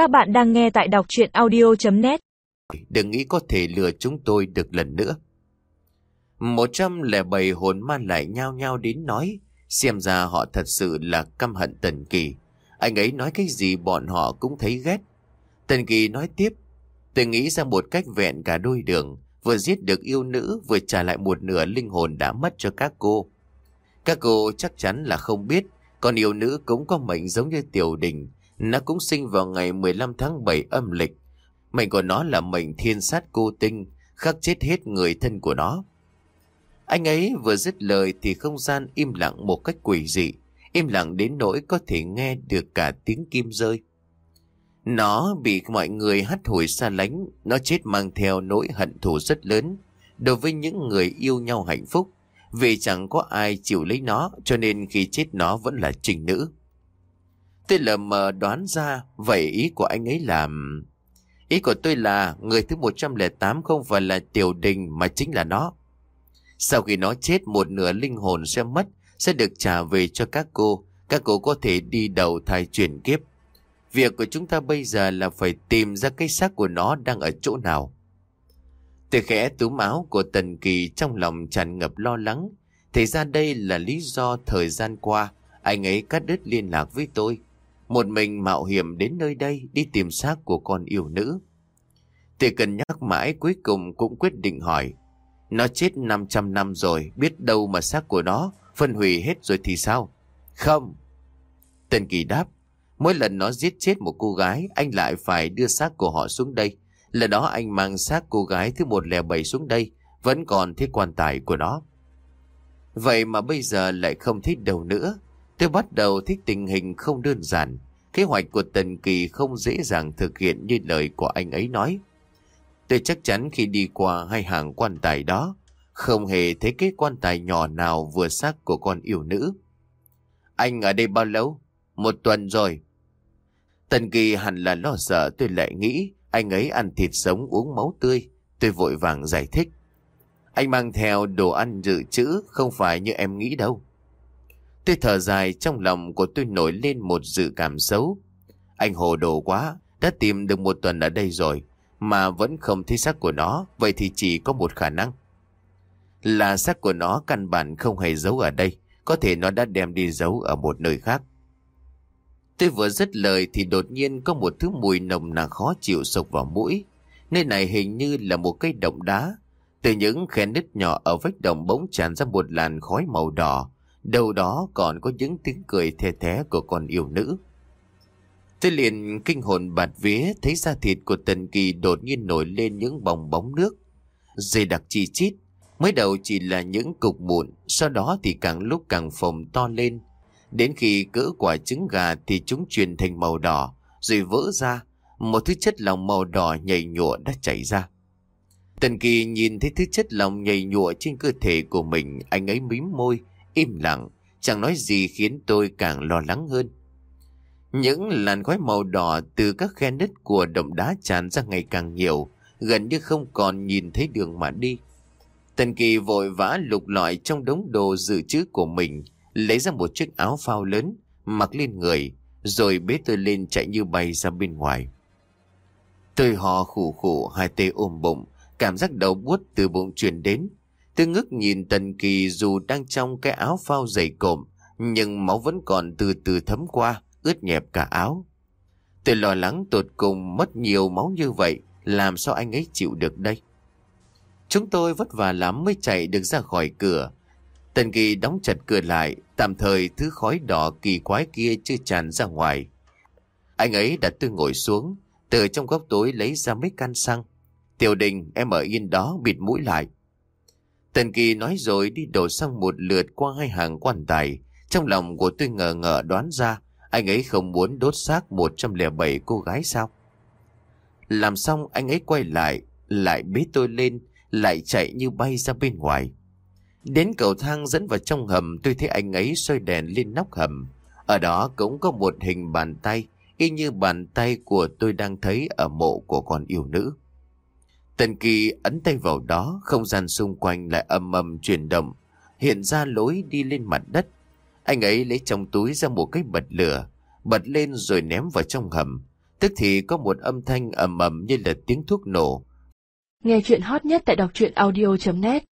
Các bạn đang nghe tại đọc chuyện audio.net Đừng nghĩ có thể lừa chúng tôi được lần nữa. 107 hồn ma lại nhao nhao đến nói, xem ra họ thật sự là căm hận Tần Kỳ. Anh ấy nói cái gì bọn họ cũng thấy ghét. Tần Kỳ nói tiếp, tôi nghĩ ra một cách vẹn cả đôi đường, vừa giết được yêu nữ, vừa trả lại một nửa linh hồn đã mất cho các cô. Các cô chắc chắn là không biết, còn yêu nữ cũng có mệnh giống như tiểu đình, nó cũng sinh vào ngày 15 tháng 7 âm lịch. Mệnh của nó là mệnh thiên sát cô tinh, khắc chết hết người thân của nó. Anh ấy vừa dứt lời thì không gian im lặng một cách quỷ dị, im lặng đến nỗi có thể nghe được cả tiếng kim rơi. Nó bị mọi người hắt hủi xa lánh, nó chết mang theo nỗi hận thù rất lớn đối với những người yêu nhau hạnh phúc, vì chẳng có ai chịu lấy nó cho nên khi chết nó vẫn là trình nữ. Tôi lờ mờ đoán ra, vậy ý của anh ấy là... Ý của tôi là người thứ 108 không phải là tiểu đình mà chính là nó. Sau khi nó chết một nửa linh hồn sẽ mất, sẽ được trả về cho các cô. Các cô có thể đi đầu thai chuyển kiếp. Việc của chúng ta bây giờ là phải tìm ra cái xác của nó đang ở chỗ nào. Từ khẽ túm áo của Tần Kỳ trong lòng tràn ngập lo lắng. Thì ra đây là lý do thời gian qua anh ấy cắt đứt liên lạc với tôi. Một mình mạo hiểm đến nơi đây đi tìm xác của con yêu nữ. Thì cần nhắc mãi cuối cùng cũng quyết định hỏi. Nó chết 500 năm rồi, biết đâu mà xác của nó phân hủy hết rồi thì sao? Không. Tần Kỳ đáp, mỗi lần nó giết chết một cô gái, anh lại phải đưa xác của họ xuống đây. Lần đó anh mang xác cô gái thứ 107 xuống đây, vẫn còn thấy quan tài của nó. Vậy mà bây giờ lại không thích đâu nữa. Tôi bắt đầu thích tình hình không đơn giản. Kế hoạch của Tần Kỳ không dễ dàng thực hiện như lời của anh ấy nói. Tôi chắc chắn khi đi qua hai hàng quan tài đó, không hề thấy cái quan tài nhỏ nào vừa xác của con yêu nữ. Anh ở đây bao lâu? Một tuần rồi. Tần Kỳ hẳn là lo sợ tôi lại nghĩ anh ấy ăn thịt sống uống máu tươi. Tôi vội vàng giải thích. Anh mang theo đồ ăn dự trữ không phải như em nghĩ đâu. Tôi thở dài trong lòng của tôi nổi lên một dự cảm xấu. Anh hồ đồ quá, đã tìm được một tuần ở đây rồi, mà vẫn không thấy xác của nó, vậy thì chỉ có một khả năng. Là xác của nó căn bản không hề giấu ở đây, có thể nó đã đem đi giấu ở một nơi khác. Tôi vừa dứt lời thì đột nhiên có một thứ mùi nồng nặc khó chịu sộc vào mũi. Nơi này hình như là một cây động đá. Từ những khe nứt nhỏ ở vách động bỗng tràn ra một làn khói màu đỏ, Đâu đó còn có những tiếng cười thè thé của con yêu nữ. Tôi liền kinh hồn bạt vía thấy da thịt của Tần Kỳ đột nhiên nổi lên những bong bóng nước. Dây đặc chi chít, mới đầu chỉ là những cục mụn, sau đó thì càng lúc càng phồng to lên. Đến khi cỡ quả trứng gà thì chúng chuyển thành màu đỏ, rồi vỡ ra, một thứ chất lỏng màu đỏ nhảy nhụa đã chảy ra. Tần Kỳ nhìn thấy thứ chất lỏng nhảy nhụa trên cơ thể của mình, anh ấy mím môi, im lặng, chẳng nói gì khiến tôi càng lo lắng hơn. Những làn khói màu đỏ từ các khe nứt của động đá tràn ra ngày càng nhiều, gần như không còn nhìn thấy đường mà đi. Tần Kỳ vội vã lục lọi trong đống đồ dự trữ của mình, lấy ra một chiếc áo phao lớn, mặc lên người, rồi bế tôi lên chạy như bay ra bên ngoài. Tôi hò khủ khủ, hai tay ôm bụng, cảm giác đầu buốt từ bụng truyền đến, Tôi ngước nhìn Tần Kỳ dù đang trong cái áo phao dày cộm, nhưng máu vẫn còn từ từ thấm qua, ướt nhẹp cả áo. Tôi lo lắng tột cùng mất nhiều máu như vậy, làm sao anh ấy chịu được đây? Chúng tôi vất vả lắm mới chạy được ra khỏi cửa. Tần Kỳ đóng chặt cửa lại, tạm thời thứ khói đỏ kỳ quái kia chưa tràn ra ngoài. Anh ấy đặt tôi ngồi xuống, từ trong góc tối lấy ra mấy can xăng. Tiểu đình, em ở yên đó, bịt mũi lại. Tần Kỳ nói rồi đi đổ sang một lượt qua hai hàng quan tài. Trong lòng của tôi ngờ ngờ đoán ra anh ấy không muốn đốt xác 107 cô gái sao? Làm xong anh ấy quay lại, lại bế tôi lên, lại chạy như bay ra bên ngoài. Đến cầu thang dẫn vào trong hầm tôi thấy anh ấy soi đèn lên nóc hầm. Ở đó cũng có một hình bàn tay, y như bàn tay của tôi đang thấy ở mộ của con yêu nữ. Tần Kỳ ấn tay vào đó, không gian xung quanh lại âm âm chuyển động, hiện ra lối đi lên mặt đất. Anh ấy lấy trong túi ra một cái bật lửa, bật lên rồi ném vào trong hầm. Tức thì có một âm thanh ầm ầm như là tiếng thuốc nổ. Nghe chuyện hot nhất tại đọc truyện audio.net